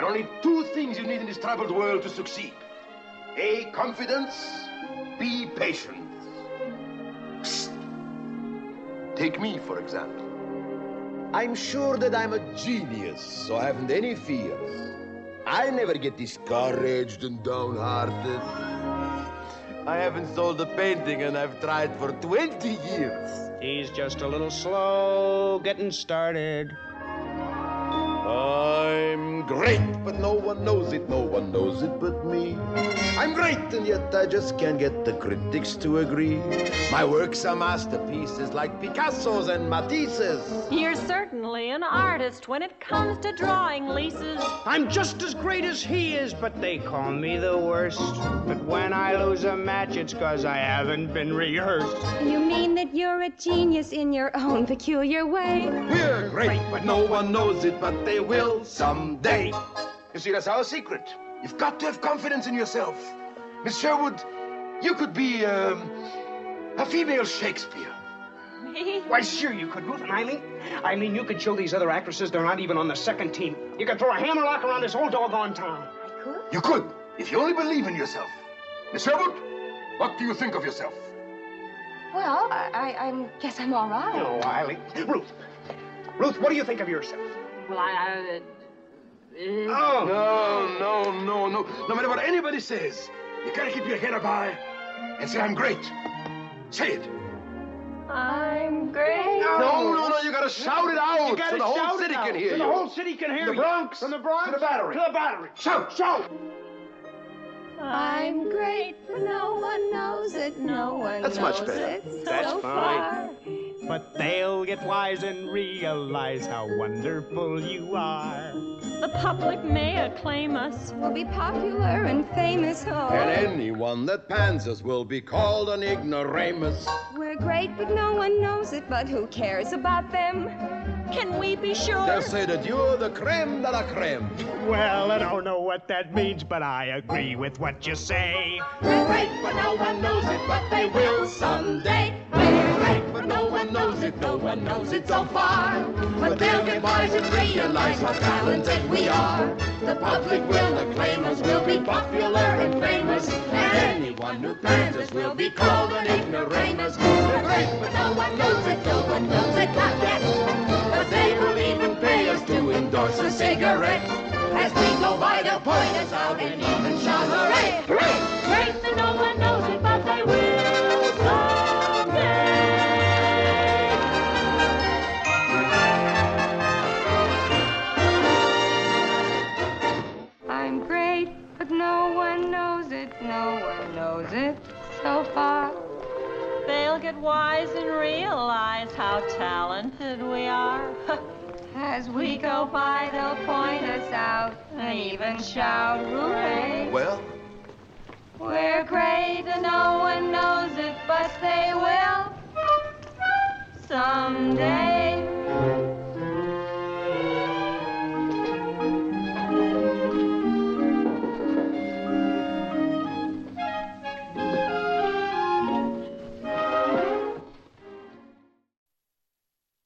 There are only two things you need in this troubled world to succeed. A, confidence. B, patience. Psst. Take me, for example. I'm sure that I'm a genius, so I haven't any fears. I never get discouraged and downhearted. I haven't sold a painting and I've tried for 20 years. He's just a little slow getting started. I'm great, but no one knows it, no one knows it but me. I'm great, and yet I just can't get the critics to agree. My works are masterpieces like Picasso's and Matisse's. You're certainly an artist when it comes to drawing leases. I'm just as great as he is, but they call me the worst. But when I lose a match, it's cause I haven't been rehearsed. You mean that you're a genius in your own peculiar way? We're great, but no one knows it, but they will someday. You see, that's our secret. You've got to have confidence in yourself. Miss Sherwood, you could be um, a female Shakespeare. Me? Why, sure you could, Ruth and Eileen. mean, you could show these other actresses they're not even on the second team. You could throw a hammerlock around this whole doggone town. I could? You could, if you only believe in yourself. Miss Sherwood, what do you think of yourself? Well, I, I, I guess I'm all right. Oh, Eileen. Ruth. Ruth, what do you think of yourself? Well, I. Uh, Oh. No, no, no, no. No matter what anybody says, you gotta keep your head up high and say, I'm great. Say it. I'm great. No, no, no, you gotta shout it out You gotta so the whole shout city it out, can hear so you. the whole city can hear The you. Bronx From the Bronx to the Battery. To the Battery. Shout, shout. I'm great, but no one knows it. No one That's knows much better. it. That's so fine. far. But they'll get wise and realize how wonderful you are. The public may acclaim us. We'll be popular and famous. Oh, And anyone that pans us will be called an ignoramus. we're great, but no one knows it. But who cares about them? Can we be sure? They'll say that you're the creme de la creme. Well, I don't know what that means, but I agree with what you say. We're great, but no one knows it. But they will someday. Great, but no one knows it. No one knows it so far. But they'll get wise and realize how talented we are. The public will acclaim us. We'll be popular and famous. And anyone who plans us will be called an ignoramus. We're great, but no one knows it. No one knows it not yet. But they will even pay us to endorse a cigarette. As we go by, they'll point us out and even shout hooray! Hooray! Knows it so far. They'll get wise and realize how talented we are. As we go by, they'll point us out and even shout hooray! Well, We're great and no one knows it, but they will someday.